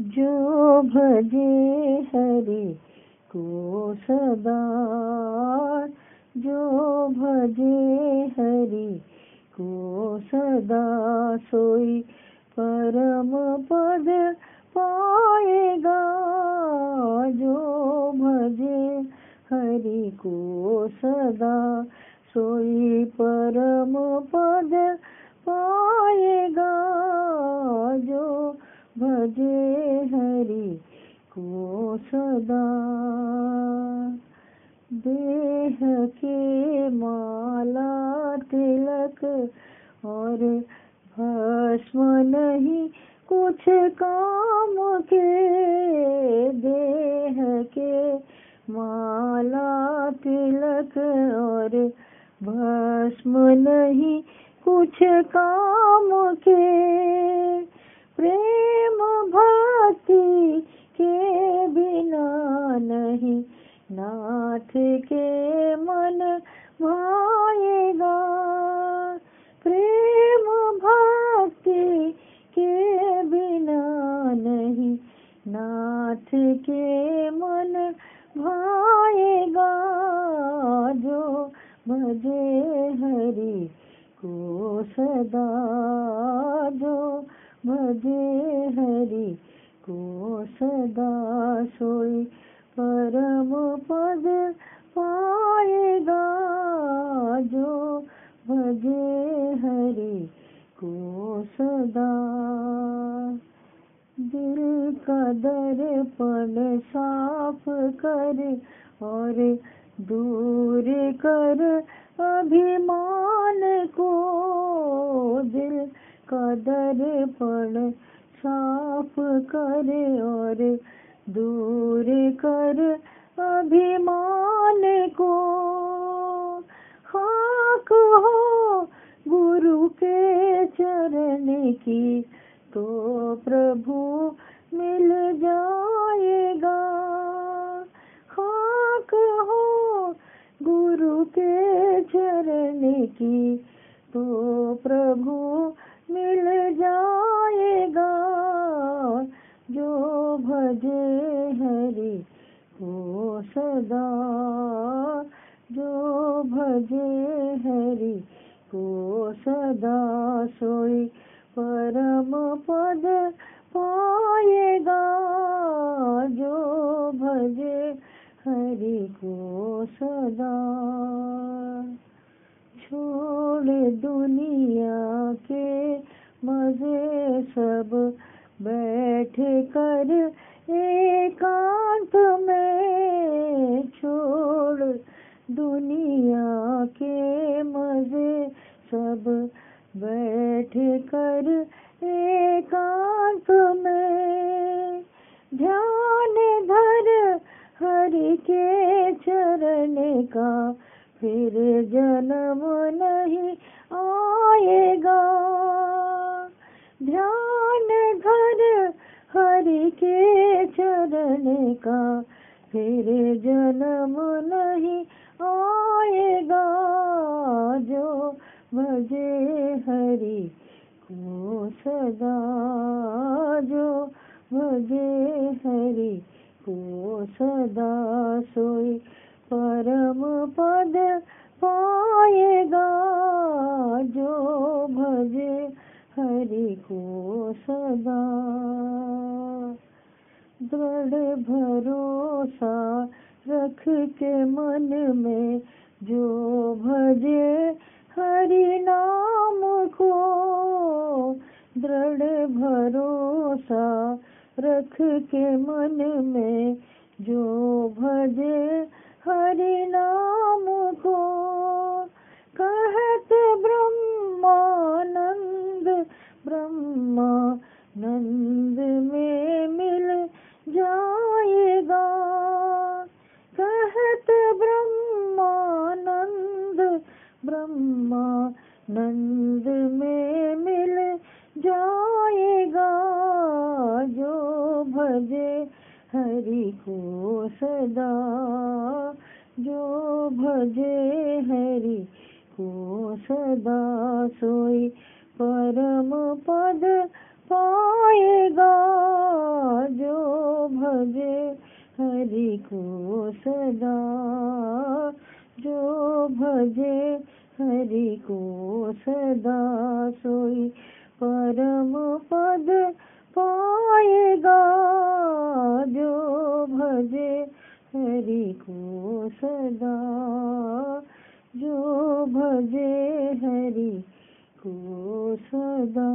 जो भजे हरि को सदा, जो भजे हरि को सदा सोई परम पद पाएगा, जो भजे हरि को सदा सोई परम पद पाएगा, जो भजे हरि को सदा। देह के माला तिलक और भस्म नहीं, कुछ काम के देह के माला तिलक और भस्म नहीं, कुछ काम के प्रेम भजे हरि को सदा जो भजे हरि को सदा सोई। परम पद पाएगा जो। भजे हरि को सदा। दिल का दर्पण साफ़ कर और दूर कर अभिमान को दिल कदर दर्पण साफ़ कर और दूर कर अभिमान को। खाक हो गुरु के चरण की तो प्रभु मिल जाएगा चरण की। तो प्रभु मिल जाएगा जो भजे हरि को सदा। जो भजे हरि को सदा सोई परम पद पाएगा। जो भजे हरि को सदा। छोड़ दुनिया के मज़े सब बैठ कर एकांत में छोड़ दुनिया के मज़े सब बैठ कर एकांत में। ध्यान धर हरि के चरण का फिर जन्म नहीं आएगा। ध्यान धर हरि के चरण का, फिर जन्म नहीं आएगा। जो भजे हरि को सदा, जो भजे हरि को सदा सोई परम पद पाएगा जो भजे हरि को सदा। दृढ़ भरोसा रख के मन में जो भजे हरि नाम को, दृढ़ भरोसा रख के मन में जो भजे हरि नाम को कहत ब्रह्मानंद ब्रह्मानंद में मिल जाएगा। कहत ब्रह्मानंद ब्रह्मानंद में मिल जाएगा। जो भजे हरि को सदा भजे हरि, को सदा सोई परम पद पाएगा। जो भजे हरि, को सदा, जो भजे हरि, को सदा सोई परम पद पाएगा। जो भजे हरि को सदा जो भजे हरि को सदा।